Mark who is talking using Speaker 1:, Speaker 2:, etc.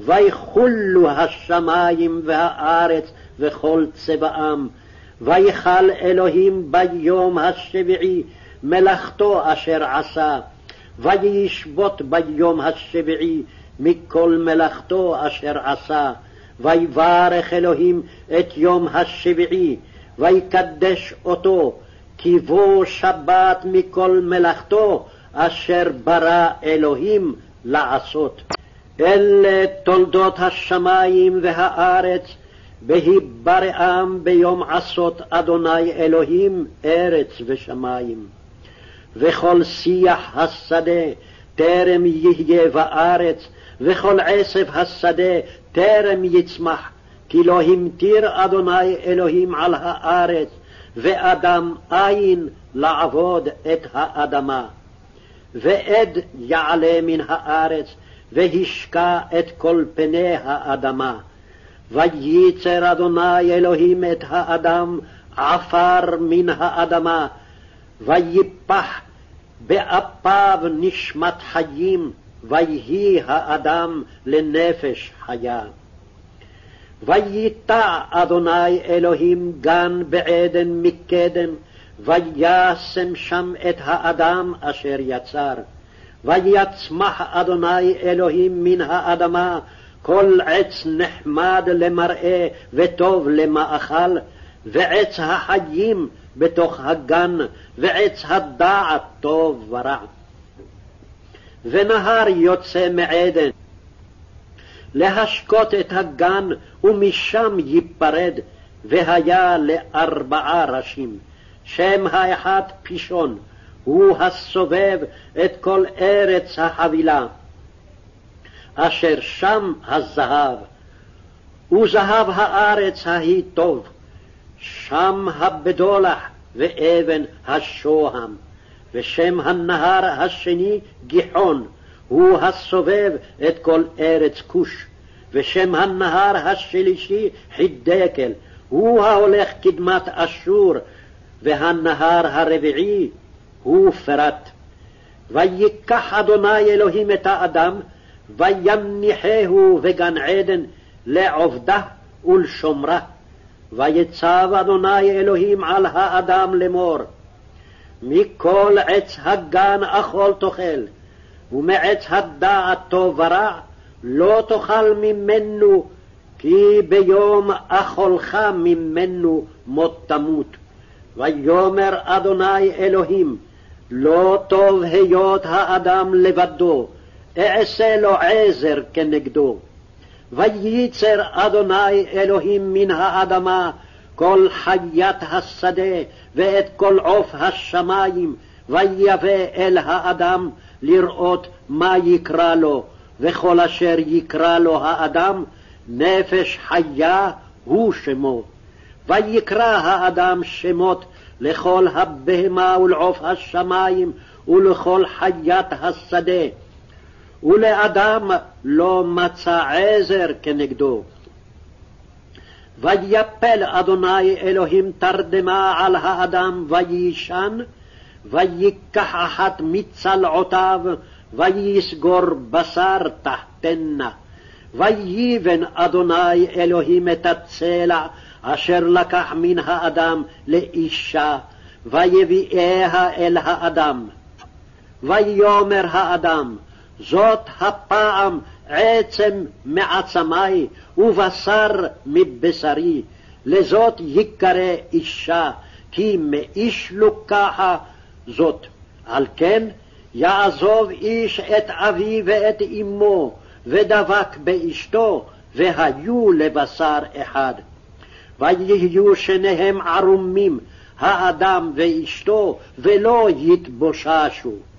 Speaker 1: ויחולו השמים והארץ וכל צבאם, ויכל אלוהים ביום השביעי מלאכתו אשר עשה, וישבות ביום השביעי מכל מלאכתו אשר עשה, ויברך אלוהים את יום השביעי, ויקדש אותו, כי בו שבת מכל מלאכתו אשר ברא אלוהים לעשות. אלה תולדות השמים והארץ, בהיבראם ביום עשות אדוני אלוהים ארץ ושמים. וכל שיח השדה טרם יהיה בארץ, וכל עשב השדה טרם יצמח, כי לא המטיר אדוני אלוהים על הארץ, ואדם אין לעבוד את האדמה. ועד יעלה מן הארץ, והשקע את כל פני האדמה. וייצר אדוני אלוהים את האדם עפר מן האדמה, ויפח באפיו נשמת חיים, ויהי האדם לנפש חיה. וייטע אדוני אלוהים גן בעדן מקדם, וישם שם את האדם אשר יצר. ויצמח אדוני אלוהים מן האדמה כל עץ נחמד למראה וטוב למאכל, ועץ החיים בתוך הגן, ועץ הדעת טוב ורע. ונהר יוצא מעדן, להשקות את הגן, ומשם ייפרד, והיה לארבעה ראשים. שם האחד פישון, הוא הסובב את כל ארץ החבילה, אשר שם הזהב, וזהב הארץ ההיא טוב, שם הבדולח ואבן השוהם, ושם הנהר השני גיחון, הוא הסובב את כל ארץ כוש, ושם הנהר השלישי חידקל, הוא ההולך קדמת אשור, והנהר הרביעי הוא פרת. ויקח אדוני אלוהים את האדם, ויניחהו בגן עדן לעובדה ולשומרה. ויצב אדוני אלוהים על האדם לאמור, מכל עץ הגן אכול תאכל, ומעץ הדעת טוב ורע לא תאכל ממנו, כי ביום אכולך ממנו מות תמות. ויאמר אדוני אלוהים, לא טוב היות האדם לבדו, אעשה לו עזר כנגדו. וייצר אדוני אלוהים מן האדמה כל חיית השדה ואת כל עוף השמים, ויבא אל האדם לראות מה יקרא לו, וכל אשר יקרא לו האדם, נפש חיה הוא שמו. ויקרא האדם שמות לכל הבהמה ולעוף השמים ולכל חיית השדה, ולאדם לא מצא עזר כנגדו. ויפל אדוני אלוהים תרדמה על האדם ויישן, ויקח אחת מצלעותיו, ויסגור בשר תחתנה. וייבן אדוני אלוהים את הצלע אשר לקח מן האדם לאישה, ויביאיה אל האדם. ויאמר האדם, זאת הפעם עצם מעצמי ובשר מבשרי, לזאת יקרא אישה, כי מאיש לוקחה זאת. על כן יעזוב איש את אביו ואת אמו, ודבק באשתו, והיו לבשר אחד. ויהיו שניהם ערומים, האדם ואשתו, ולא יתבוששו.